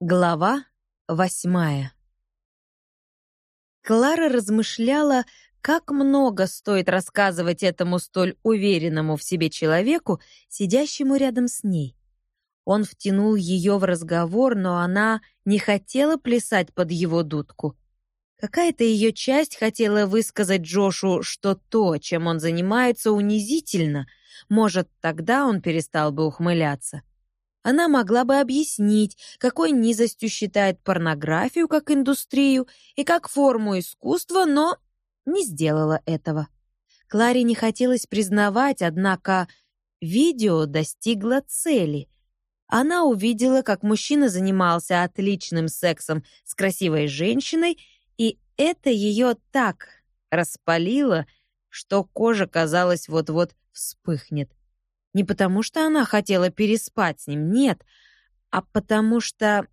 Глава восьмая Клара размышляла, как много стоит рассказывать этому столь уверенному в себе человеку, сидящему рядом с ней. Он втянул ее в разговор, но она не хотела плясать под его дудку. Какая-то ее часть хотела высказать Джошу, что то, чем он занимается, унизительно. Может, тогда он перестал бы ухмыляться. Она могла бы объяснить, какой низостью считает порнографию как индустрию и как форму искусства, но не сделала этого. Кларе не хотелось признавать, однако видео достигло цели. Она увидела, как мужчина занимался отличным сексом с красивой женщиной, и это ее так распалило, что кожа, казалось, вот-вот вспыхнет. Не потому что она хотела переспать с ним, нет, а потому что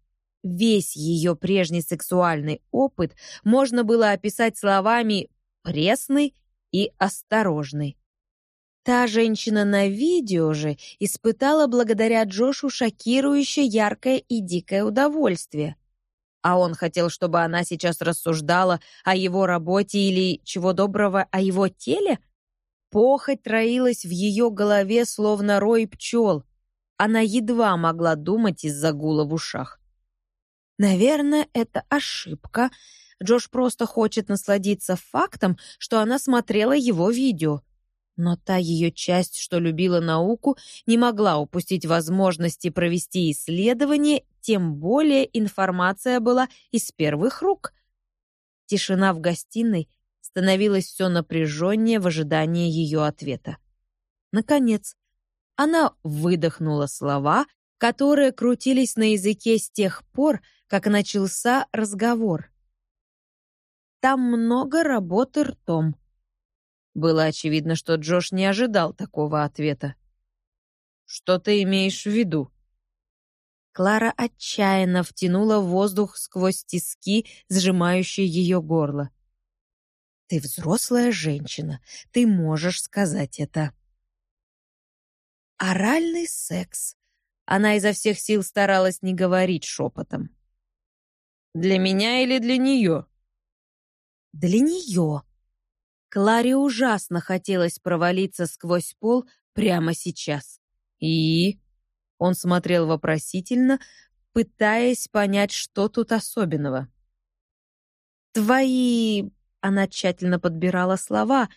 весь ее прежний сексуальный опыт можно было описать словами «пресный» и «осторожный». Та женщина на видео же испытала благодаря Джошу шокирующее яркое и дикое удовольствие. А он хотел, чтобы она сейчас рассуждала о его работе или, чего доброго, о его теле — Похоть роилась в ее голове, словно рой пчел. Она едва могла думать из-за гула в ушах. Наверное, это ошибка. Джош просто хочет насладиться фактом, что она смотрела его видео. Но та ее часть, что любила науку, не могла упустить возможности провести исследование, тем более информация была из первых рук. Тишина в гостиной становилось все напряженнее в ожидании ее ответа. Наконец, она выдохнула слова, которые крутились на языке с тех пор, как начался разговор. Там много работы ртом. Было очевидно, что Джош не ожидал такого ответа. Что ты имеешь в виду? Клара отчаянно втянула воздух сквозь тиски, сжимающие ее горло. Ты взрослая женщина, ты можешь сказать это. Оральный секс. Она изо всех сил старалась не говорить шепотом. Для меня или для нее? Для нее. Кларе ужасно хотелось провалиться сквозь пол прямо сейчас. И он смотрел вопросительно, пытаясь понять, что тут особенного. Твои она тщательно подбирала слова.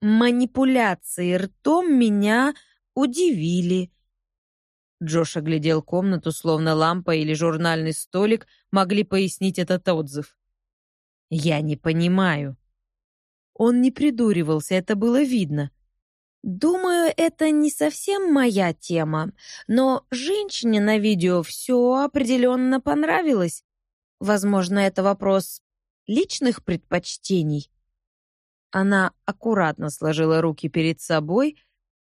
Манипуляции ртом меня удивили. Джош оглядел комнату, словно лампа или журнальный столик могли пояснить этот отзыв. «Я не понимаю». Он не придуривался, это было видно. «Думаю, это не совсем моя тема, но женщине на видео все определенно понравилось. Возможно, это вопрос личных предпочтений. Она аккуратно сложила руки перед собой,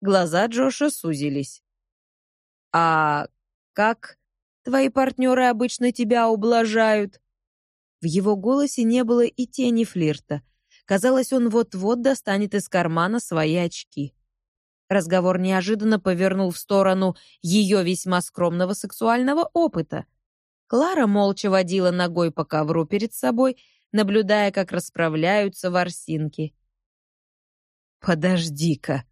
глаза Джоша сузились. «А как твои партнеры обычно тебя ублажают?» В его голосе не было и тени флирта. Казалось, он вот-вот достанет из кармана свои очки. Разговор неожиданно повернул в сторону ее весьма скромного сексуального опыта. Клара молча водила ногой по ковру перед собой, наблюдая, как расправляются ворсинки. «Подожди-ка!»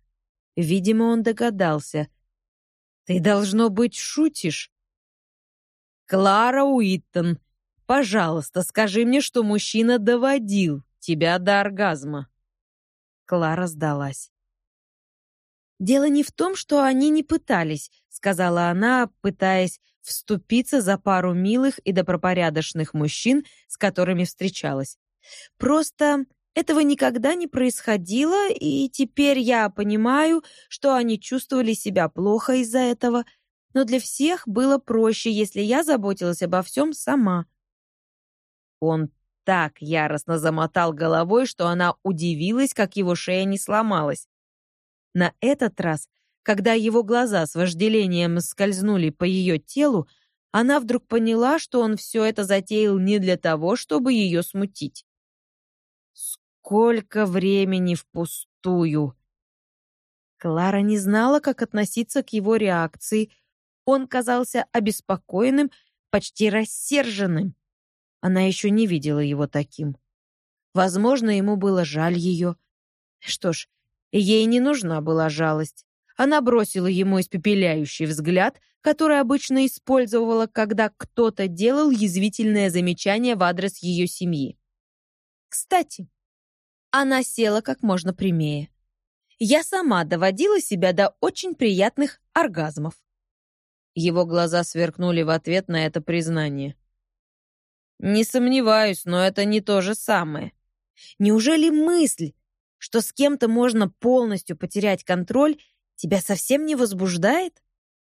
Видимо, он догадался. «Ты, должно быть, шутишь?» «Клара Уиттон, пожалуйста, скажи мне, что мужчина доводил тебя до оргазма». Клара сдалась. «Дело не в том, что они не пытались», — сказала она, пытаясь вступиться за пару милых и добропорядочных мужчин, с которыми встречалась. Просто этого никогда не происходило, и теперь я понимаю, что они чувствовали себя плохо из-за этого, но для всех было проще, если я заботилась обо всем сама. Он так яростно замотал головой, что она удивилась, как его шея не сломалась. На этот раз когда его глаза с вожделением скользнули по ее телу, она вдруг поняла, что он все это затеял не для того, чтобы ее смутить. Сколько времени впустую! Клара не знала, как относиться к его реакции. Он казался обеспокоенным, почти рассерженным. Она еще не видела его таким. Возможно, ему было жаль ее. Что ж, ей не нужна была жалость. Она бросила ему испепеляющий взгляд, который обычно использовала, когда кто-то делал язвительное замечание в адрес ее семьи. Кстати, она села как можно прямее. Я сама доводила себя до очень приятных оргазмов. Его глаза сверкнули в ответ на это признание. «Не сомневаюсь, но это не то же самое. Неужели мысль, что с кем-то можно полностью потерять контроль, тебя совсем не возбуждает?»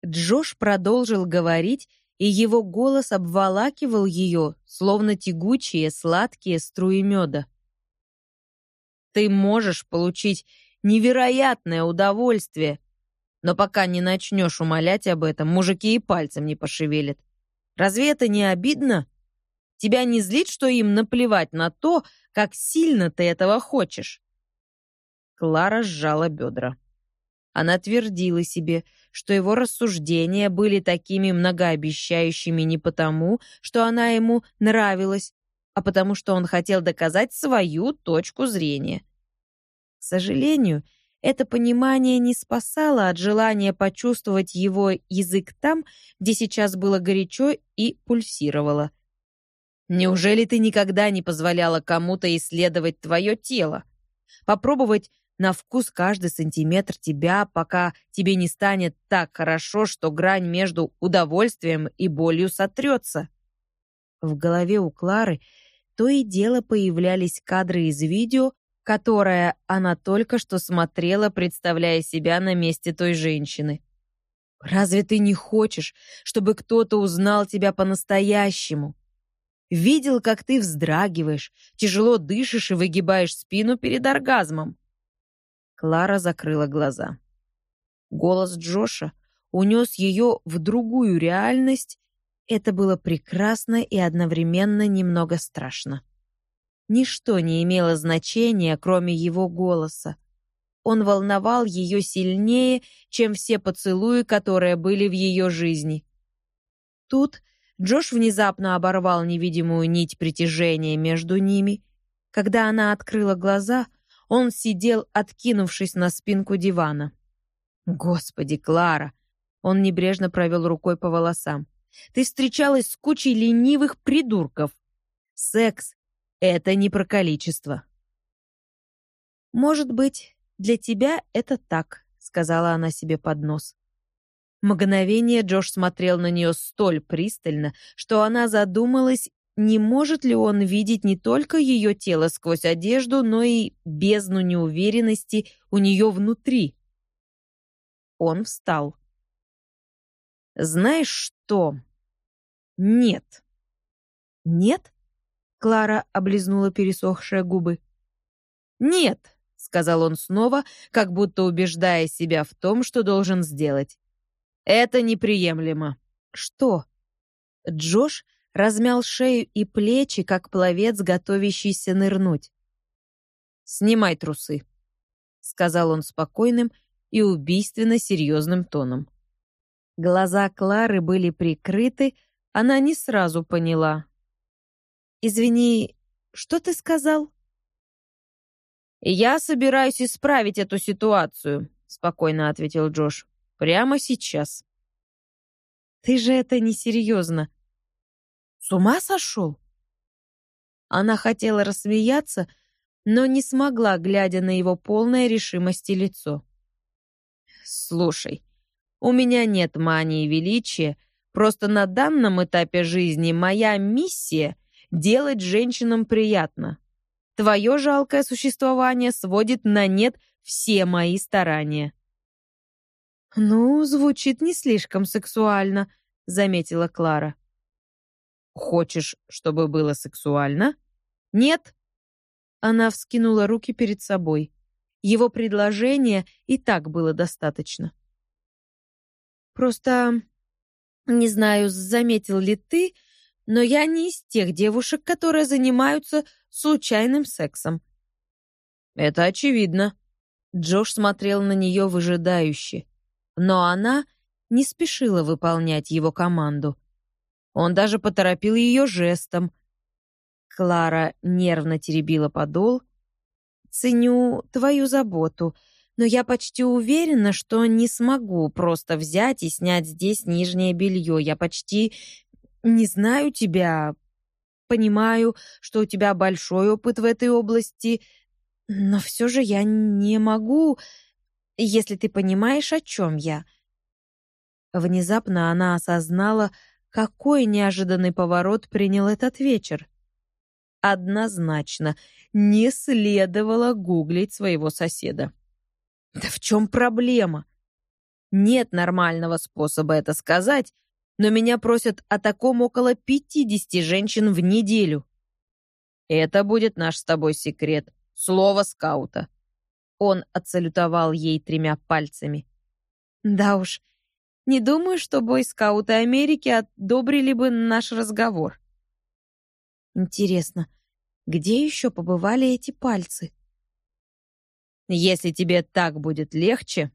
Джош продолжил говорить, и его голос обволакивал ее, словно тягучие, сладкие струи меда. «Ты можешь получить невероятное удовольствие, но пока не начнешь умолять об этом, мужики и пальцем не пошевелят. Разве это не обидно? Тебя не злит, что им наплевать на то, как сильно ты этого хочешь?» Клара сжала бедра. Она твердила себе, что его рассуждения были такими многообещающими не потому, что она ему нравилась, а потому что он хотел доказать свою точку зрения. К сожалению, это понимание не спасало от желания почувствовать его язык там, где сейчас было горячо и пульсировало. Неужели ты никогда не позволяла кому-то исследовать твое тело? Попробовать на вкус каждый сантиметр тебя, пока тебе не станет так хорошо, что грань между удовольствием и болью сотрется. В голове у Клары то и дело появлялись кадры из видео, которое она только что смотрела, представляя себя на месте той женщины. Разве ты не хочешь, чтобы кто-то узнал тебя по-настоящему? Видел, как ты вздрагиваешь, тяжело дышишь и выгибаешь спину перед оргазмом. Клара закрыла глаза. Голос Джоша унес ее в другую реальность. Это было прекрасно и одновременно немного страшно. Ничто не имело значения, кроме его голоса. Он волновал ее сильнее, чем все поцелуи, которые были в ее жизни. Тут Джош внезапно оборвал невидимую нить притяжения между ними. Когда она открыла глаза, он сидел, откинувшись на спинку дивана. «Господи, Клара!» Он небрежно провел рукой по волосам. «Ты встречалась с кучей ленивых придурков. Секс — это не про количество». «Может быть, для тебя это так», — сказала она себе под нос. Мгновение Джош смотрел на нее столь пристально, что она задумалась не может ли он видеть не только ее тело сквозь одежду, но и бездну неуверенности у нее внутри? Он встал. «Знаешь что? Нет». «Нет?» — Клара облизнула пересохшие губы. «Нет», — сказал он снова, как будто убеждая себя в том, что должен сделать. «Это неприемлемо». «Что?» Джош размял шею и плечи, как пловец, готовящийся нырнуть. «Снимай трусы», — сказал он спокойным и убийственно серьезным тоном. Глаза Клары были прикрыты, она не сразу поняла. «Извини, что ты сказал?» «Я собираюсь исправить эту ситуацию», — спокойно ответил Джош. «Прямо сейчас». «Ты же это несерьезно», с ума сошел?» Она хотела рассмеяться, но не смогла, глядя на его полное решимости лицо. «Слушай, у меня нет мании величия, просто на данном этапе жизни моя миссия — делать женщинам приятно. Твое жалкое существование сводит на нет все мои старания». «Ну, звучит не слишком сексуально», — заметила Клара. Хочешь, чтобы было сексуально? Нет? Она вскинула руки перед собой. Его предложения и так было достаточно. Просто не знаю, заметил ли ты, но я не из тех девушек, которые занимаются случайным сексом. Это очевидно. Джош смотрел на нее выжидающе, но она не спешила выполнять его команду. Он даже поторопил ее жестом. Клара нервно теребила подол. «Ценю твою заботу, но я почти уверена, что не смогу просто взять и снять здесь нижнее белье. Я почти не знаю тебя, понимаю, что у тебя большой опыт в этой области, но все же я не могу, если ты понимаешь, о чем я». Внезапно она осознала, какой неожиданный поворот принял этот вечер. Однозначно, не следовало гуглить своего соседа. Да в чем проблема? Нет нормального способа это сказать, но меня просят о таком около 50 женщин в неделю. Это будет наш с тобой секрет. Слово скаута. Он отсалютовал ей тремя пальцами. Да уж, не думаю, что бойскауты Америки одобрили бы наш разговор. Интересно, где еще побывали эти пальцы? Если тебе так будет легче,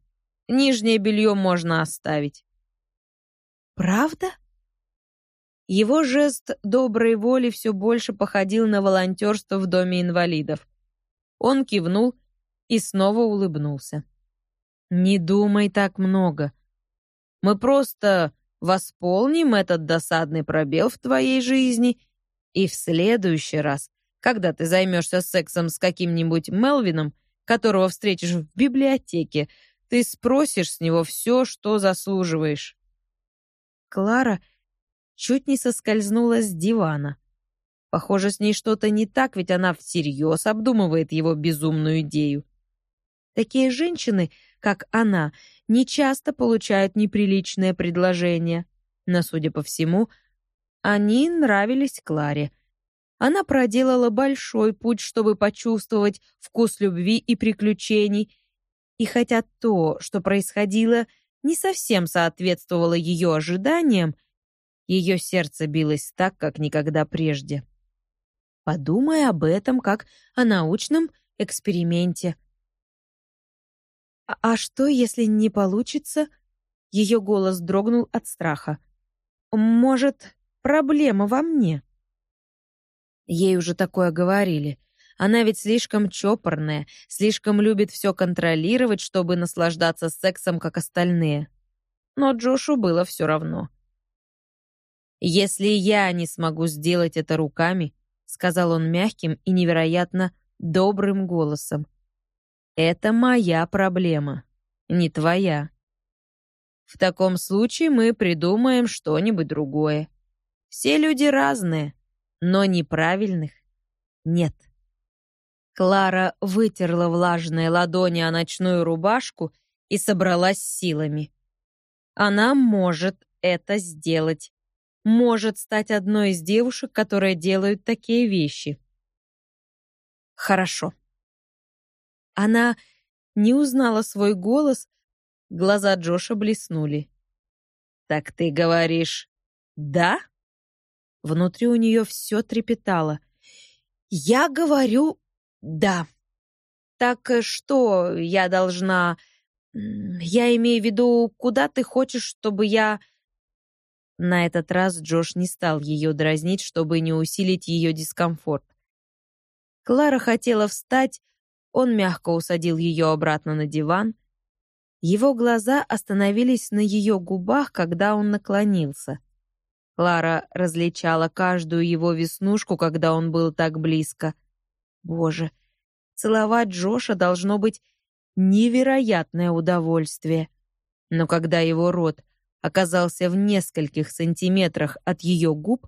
нижнее белье можно оставить. Правда? Его жест доброй воли все больше походил на волонтерство в доме инвалидов. Он кивнул и снова улыбнулся. «Не думай так много. Мы просто восполним этот досадный пробел в твоей жизни, и в следующий раз, когда ты займешься сексом с каким-нибудь Мелвином, которого встретишь в библиотеке, ты спросишь с него все, что заслуживаешь». Клара чуть не соскользнула с дивана. Похоже, с ней что-то не так, ведь она всерьез обдумывает его безумную идею. Такие женщины, как она, не часто получают неприличное предложение. Но, судя по всему, они нравились Кларе. Она проделала большой путь, чтобы почувствовать вкус любви и приключений. И хотя то, что происходило, не совсем соответствовало ее ожиданиям, ее сердце билось так, как никогда прежде. Подумай об этом как о научном эксперименте. «А, «А что, если не получится?» Ее голос дрогнул от страха. «Может, проблема во мне?» Ей уже такое говорили. Она ведь слишком чопорная, слишком любит все контролировать, чтобы наслаждаться сексом, как остальные. Но Джошу было все равно. «Если я не смогу сделать это руками», — сказал он мягким и невероятно добрым голосом, это моя проблема, не твоя. В таком случае мы придумаем что-нибудь другое. Все люди разные, но неправильных нет. Клара вытерла влажные ладони о ночную рубашку и собралась силами. Она может это сделать. Может стать одной из девушек, которые делают такие вещи. Хорошо. Она не узнала свой голос, глаза Джоша блеснули. «Так ты говоришь, да?» Внутри у нее все трепетало. «Я говорю, да. Так э, что я должна... Я имею в виду, куда ты хочешь, чтобы я...» На этот раз Джош не стал ее дразнить, чтобы не усилить ее дискомфорт. Клара хотела встать, он мягко усадил ее обратно на диван. Его глаза остановились на ее губах, когда он наклонился. Клара различала каждую его веснушку, когда он был так близко. Боже, целовать Джоша должно быть невероятное удовольствие. Но когда его рот оказался в нескольких сантиметрах от ее губ,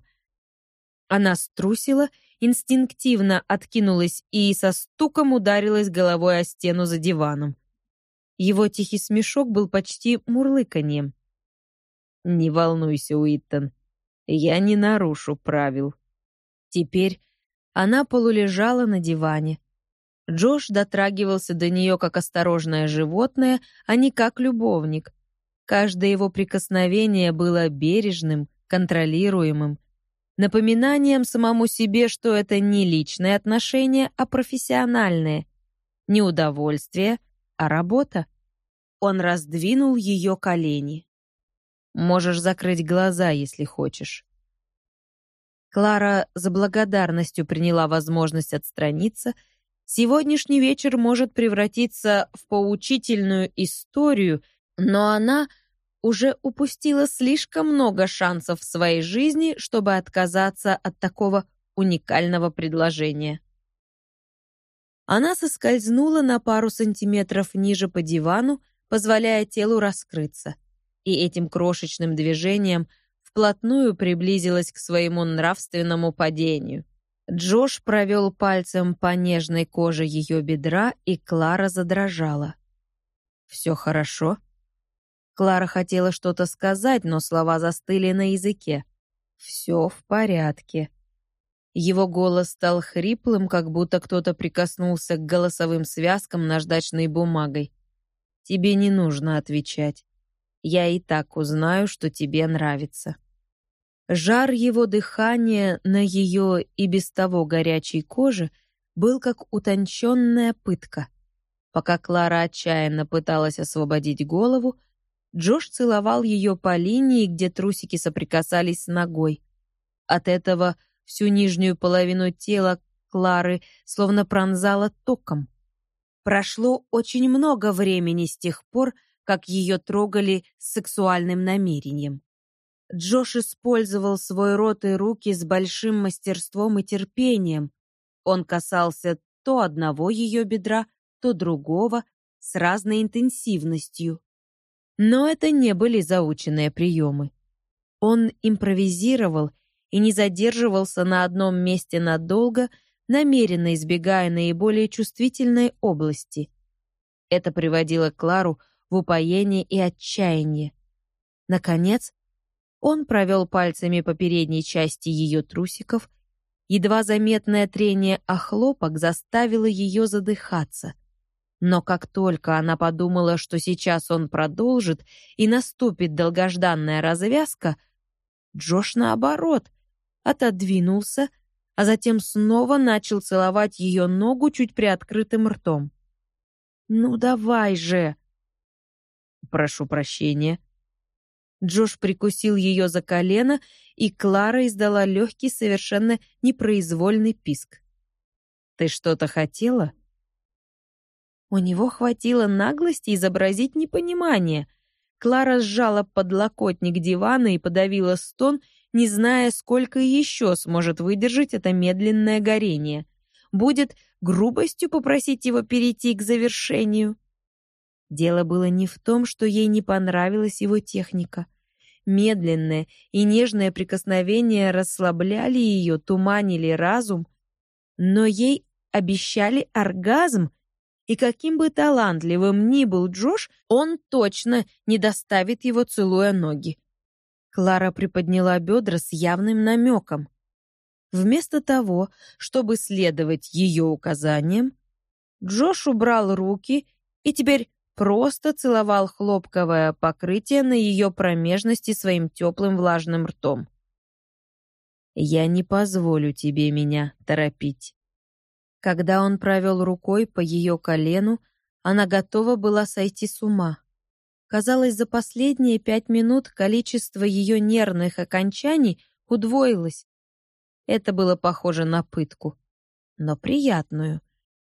она струсила инстинктивно откинулась и со стуком ударилась головой о стену за диваном. Его тихий смешок был почти мурлыканьем. «Не волнуйся, Уиттон, я не нарушу правил». Теперь она полулежала на диване. Джош дотрагивался до нее как осторожное животное, а не как любовник. Каждое его прикосновение было бережным, контролируемым, напоминанием самому себе, что это не личные отношения, а профессиональные. Не удовольствие, а работа. Он раздвинул ее колени. Можешь закрыть глаза, если хочешь. Клара за благодарностью приняла возможность отстраниться. Сегодняшний вечер может превратиться в поучительную историю, но она уже упустила слишком много шансов в своей жизни, чтобы отказаться от такого уникального предложения. Она соскользнула на пару сантиметров ниже по дивану, позволяя телу раскрыться, и этим крошечным движением вплотную приблизилась к своему нравственному падению. Джош провел пальцем по нежной коже ее бедра, и Клара задрожала. «Все хорошо?» Клара хотела что-то сказать, но слова застыли на языке. «Все в порядке», его голос стал хриплым, как будто кто-то прикоснулся к голосовым связкам наждачной бумагой. «Тебе не нужно отвечать. Я и так узнаю, что тебе нравится». Жар его дыхания на ее и без того горячей коже был как утонченная пытка. Пока Клара отчаянно пыталась освободить голову, Джош целовал ее по линии, где трусики соприкасались с ногой. От этого Всю нижнюю половину тела Клары словно пронзала током. Прошло очень много времени с тех пор, как ее трогали с сексуальным намерением. Джош использовал свой рот и руки с большим мастерством и терпением. Он касался то одного ее бедра, то другого, с разной интенсивностью. Но это не были заученные приемы. Он импровизировал и не задерживался на одном месте надолго, намеренно избегая наиболее чувствительной области. Это приводило Клару в упоение и отчаяние. Наконец, он провел пальцами по передней части ее трусиков. Едва заметное трение о хлопок заставило ее задыхаться. Но как только она подумала, что сейчас он продолжит и наступит долгожданная развязка, Джош, наоборот, отодвинулся, а затем снова начал целовать ее ногу чуть приоткрытым ртом. «Ну давай же!» «Прошу прощения». Джош прикусил ее за колено, и Клара издала легкий, совершенно непроизвольный писк. «Ты что-то хотела?» У него хватило наглости изобразить непонимание. Клара сжала подлокотник дивана и подавила стон, не зная, сколько еще сможет выдержать это медленное горение. Будет грубостью попросить его перейти к завершению. Дело было не в том, что ей не понравилась его техника. Медленное и нежное прикосновение расслабляли ее, туманили разум, но ей обещали оргазм, и каким бы талантливым ни был Джош, он точно не доставит его, целуя ноги. Клара приподняла бедра с явным намеком. Вместо того, чтобы следовать ее указаниям, Джош убрал руки и теперь просто целовал хлопковое покрытие на ее промежности своим теплым влажным ртом. «Я не позволю тебе меня торопить». Когда он провел рукой по ее колену, она готова была сойти с ума. Казалось, за последние пять минут количество ее нервных окончаний удвоилось. Это было похоже на пытку, но приятную.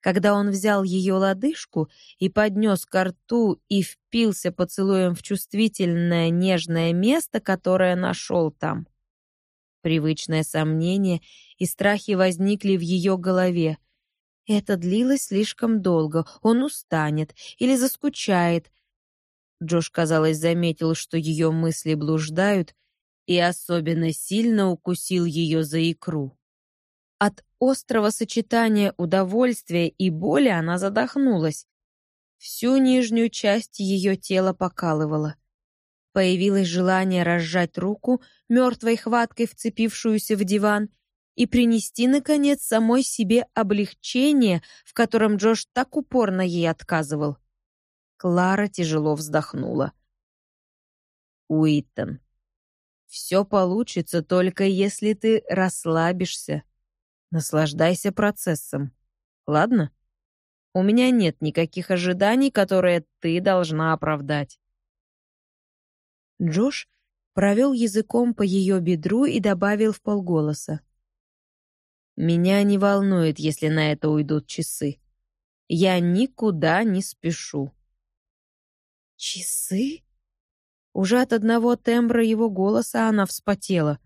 Когда он взял ее лодыжку и поднес ко рту и впился поцелуем в чувствительное нежное место, которое нашел там. Привычное сомнение и страхи возникли в ее голове. Это длилось слишком долго, он устанет или заскучает, Джош, казалось, заметил, что ее мысли блуждают, и особенно сильно укусил ее за икру. От острого сочетания удовольствия и боли она задохнулась. Всю нижнюю часть ее тела покалывало. Появилось желание разжать руку, мертвой хваткой вцепившуюся в диван, и принести, наконец, самой себе облегчение, в котором Джош так упорно ей отказывал. Клара тяжело вздохнула. Уиттон, все получится только если ты расслабишься. Наслаждайся процессом. Ладно? У меня нет никаких ожиданий, которые ты должна оправдать. Джош провел языком по ее бедру и добавил в полголоса. Меня не волнует, если на это уйдут часы. Я никуда не спешу. Часы? Уже от одного тембра его голоса она вспотела.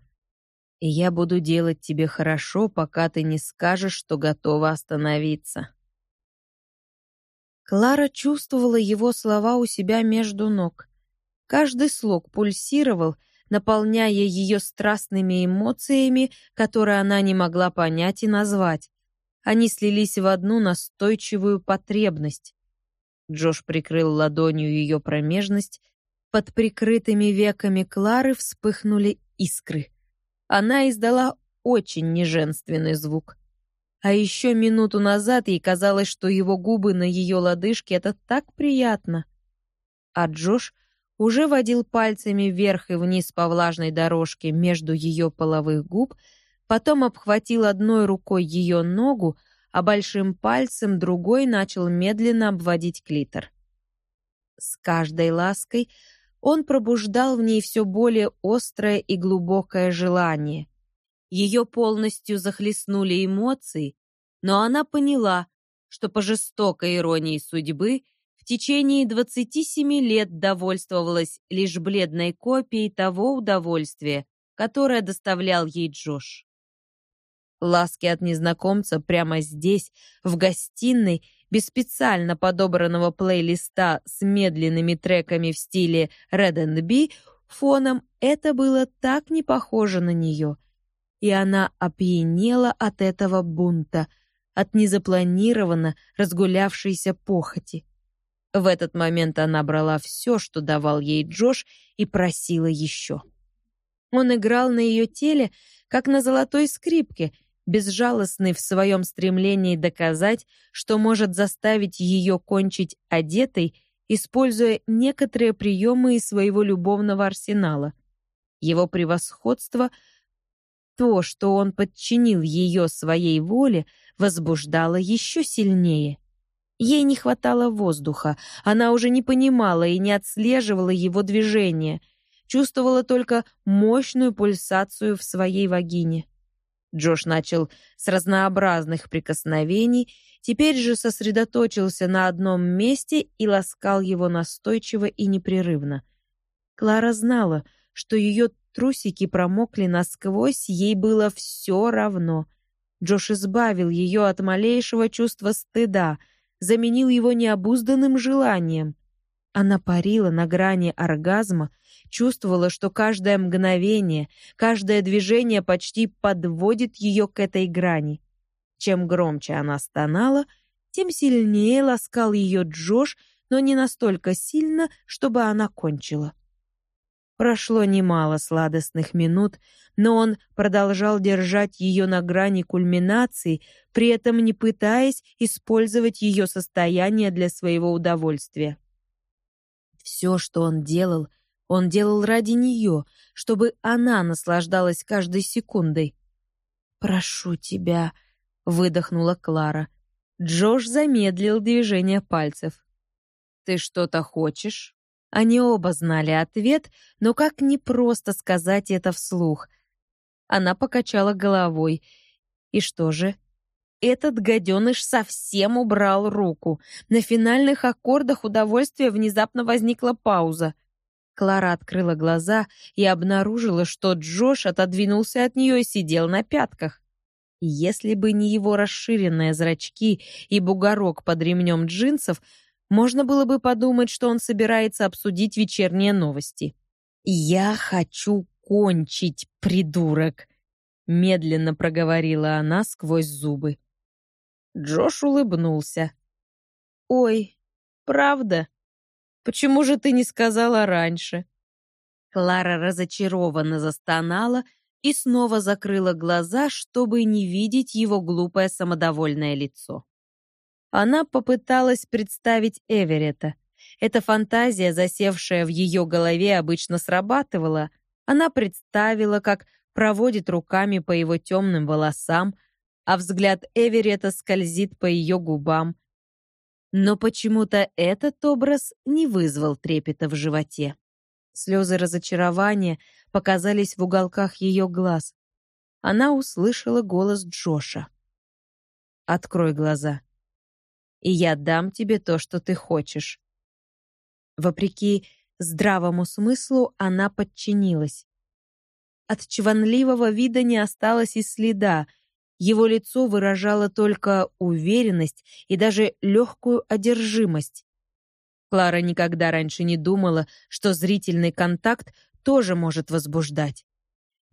И я буду делать тебе хорошо, пока ты не скажешь, что готова остановиться. Клара чувствовала его слова у себя между ног. Каждый слог пульсировал, наполняя ее страстными эмоциями, которые она не могла понять и назвать. Они слились в одну настойчивую потребность. Джош прикрыл ладонью ее промежность. Под прикрытыми веками Клары вспыхнули искры. Она издала очень неженственный звук. А еще минуту назад ей казалось, что его губы на ее лодыжке — это так приятно. А Джош уже водил пальцами вверх и вниз по влажной дорожке между ее половых губ, потом обхватил одной рукой ее ногу, а большим пальцем другой начал медленно обводить клитор. С каждой лаской он пробуждал в ней все более острое и глубокое желание. Ее полностью захлестнули эмоции, но она поняла, что по жестокой иронии судьбы в течение 27 лет довольствовалась лишь бледной копией того удовольствия, которое доставлял ей Джош. Ласки от незнакомца прямо здесь, в гостиной, без специально подобранного плейлиста с медленными треками в стиле R&B, фоном это было так не похоже на нее. И она опьянела от этого бунта, от незапланированно разгулявшейся похоти. В этот момент она брала все, что давал ей Джош, и просила еще. Он играл на ее теле, как на золотой скрипке, безжалостный в своем стремлении доказать, что может заставить ее кончить одетой, используя некоторые приемы из своего любовного арсенала. Его превосходство, то, что он подчинил ее своей воле, возбуждало еще сильнее. Ей не хватало воздуха, она уже не понимала и не отслеживала его движения, чувствовала только мощную пульсацию в своей вагине. Джош начал с разнообразных прикосновений, теперь же сосредоточился на одном месте и ласкал его настойчиво и непрерывно. Клара знала, что ее трусики промокли насквозь, ей было все равно. Джош избавил ее от малейшего чувства стыда, заменил его необузданным желанием. Она парила на грани оргазма, чувствовала, что каждое мгновение, каждое движение почти подводит ее к этой грани. Чем громче она стонала, тем сильнее ласкал ее Джош, но не настолько сильно, чтобы она кончила. Прошло немало сладостных минут, но он продолжал держать ее на грани кульминации, при этом не пытаясь использовать ее состояние для своего удовольствия. Все, что он делал, он делал ради нее, чтобы она наслаждалась каждой секундой. «Прошу тебя», — выдохнула Клара. Джош замедлил движение пальцев. «Ты что-то хочешь?» Они оба знали ответ, но как непросто сказать это вслух. Она покачала головой. И что же? Этот гаденыш совсем убрал руку. На финальных аккордах удовольствия внезапно возникла пауза. Клара открыла глаза и обнаружила, что Джош отодвинулся от нее и сидел на пятках. Если бы не его расширенные зрачки и бугорок под ремнем джинсов, можно было бы подумать, что он собирается обсудить вечерние новости. «Я хочу кончить, придурок!» Медленно проговорила она сквозь зубы. Джош улыбнулся. «Ой, правда? Почему же ты не сказала раньше?» Клара разочарованно застонала и снова закрыла глаза, чтобы не видеть его глупое самодовольное лицо. Она попыталась представить Эверетта. Эта фантазия, засевшая в ее голове, обычно срабатывала. Она представила, как проводит руками по его темным волосам, а взгляд Эверетта скользит по ее губам. Но почему-то этот образ не вызвал трепета в животе. Слезы разочарования показались в уголках ее глаз. она услышала голос Джоша. «Открой глаза, и я дам тебе то, что ты хочешь». Вопреки здравому смыслу она подчинилась. От чванливого вида не осталось и следа. Его лицо выражало только уверенность и даже легкую одержимость. Клара никогда раньше не думала, что зрительный контакт тоже может возбуждать.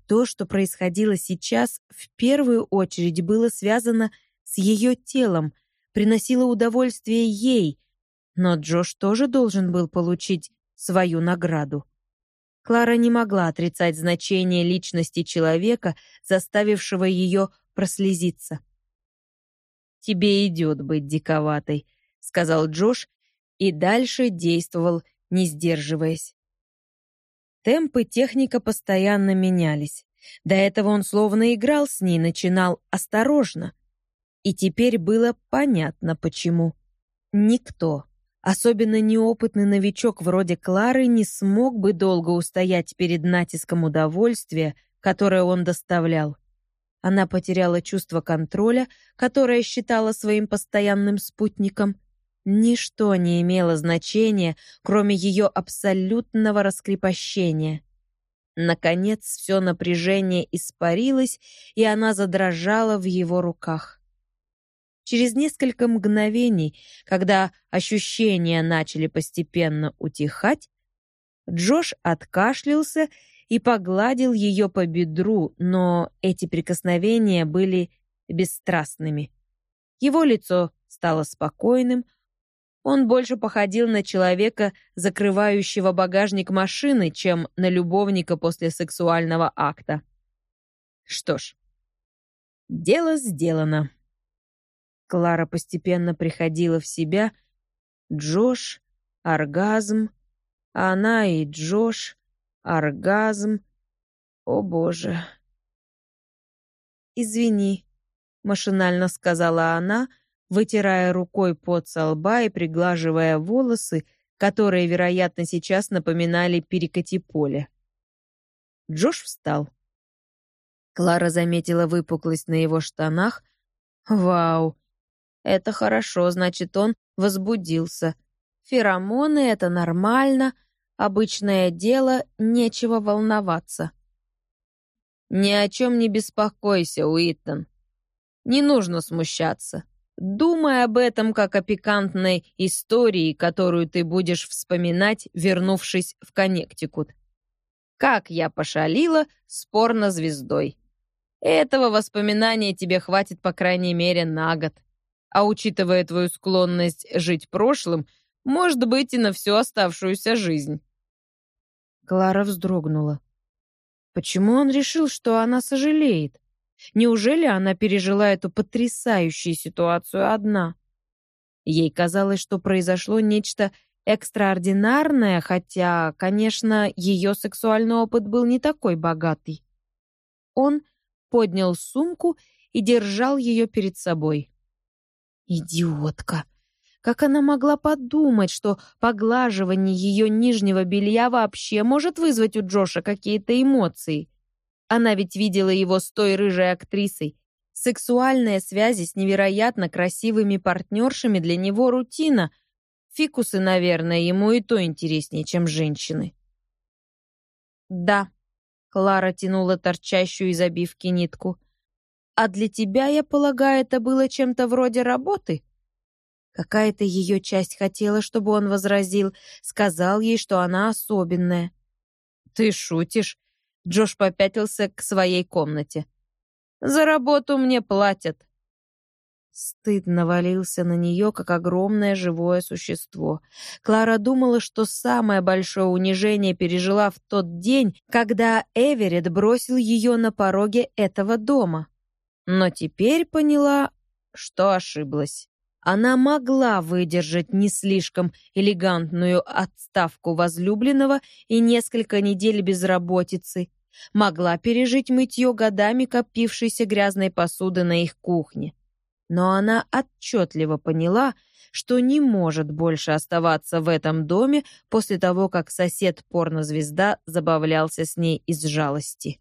То, что происходило сейчас, в первую очередь было связано с ее телом, приносило удовольствие ей, но Джош тоже должен был получить свою награду. Клара не могла отрицать значение личности человека, заставившего ее прослезиться. «Тебе идет быть диковатой», — сказал Джош, и дальше действовал, не сдерживаясь. Темпы техника постоянно менялись. До этого он словно играл с ней, начинал осторожно. И теперь было понятно, почему. Никто, особенно неопытный новичок вроде Клары, не смог бы долго устоять перед натиском удовольствия, которое он доставлял. Она потеряла чувство контроля, которое считала своим постоянным спутником. Ничто не имело значения, кроме ее абсолютного раскрепощения. Наконец, все напряжение испарилось, и она задрожала в его руках. Через несколько мгновений, когда ощущения начали постепенно утихать, Джош откашлялся и погладил ее по бедру, но эти прикосновения были бесстрастными. Его лицо стало спокойным, он больше походил на человека, закрывающего багажник машины, чем на любовника после сексуального акта. Что ж, дело сделано. Клара постепенно приходила в себя. Джош, оргазм, она и Джош, оргазм. О, боже. Извини, машинально сказала она, вытирая рукой пот со лба и приглаживая волосы, которые, вероятно, сейчас напоминали перекати поле. Джош встал. Клара заметила выпуклость на его штанах. Вау, это хорошо, значит, он возбудился. Феромоны — это нормально, обычное дело, нечего волноваться. Ни о чем не беспокойся, Уиттон. Не нужно смущаться. Думай об этом как о пикантной истории, которую ты будешь вспоминать, вернувшись в Коннектикут. Как я пошалила с порнозвездой. Этого воспоминания тебе хватит по крайней мере на год а учитывая твою склонность жить прошлым, может быть и на всю оставшуюся жизнь». Клара вздрогнула. Почему он решил, что она сожалеет? Неужели она пережила эту потрясающую ситуацию одна? Ей казалось, что произошло нечто экстраординарное, хотя, конечно, ее сексуальный опыт был не такой богатый. Он поднял сумку и держал ее перед собой. Идиотка. Как она могла подумать, что поглаживание ее нижнего белья вообще может вызвать у Джоша какие-то эмоции? Она ведь видела его с той рыжей актрисой. Сексуальные связи с невероятно красивыми партнершами для него рутина. Фикусы, наверное, ему и то интереснее, чем женщины. «Да», — Клара тянула торчащую из обивки нитку, — а для тебя, я полагаю, это было чем-то вроде работы?» Какая-то ее часть хотела, чтобы он возразил, сказал ей, что она особенная. «Ты шутишь?» Джош попятился к своей комнате. «За работу мне платят». Стыд навалился на нее, как огромное живое существо. Клара думала, что самое большое унижение пережила в тот день, когда Эверетт бросил ее на пороге этого дома но теперь поняла, что ошиблась. Она могла выдержать не слишком элегантную отставку возлюбленного и несколько недель безработицы, могла пережить мытье годами копившейся грязной посуды на их кухне. Но она отчетливо поняла, что не может больше оставаться в этом доме после того, как сосед-порнозвезда забавлялся с ней из жалости.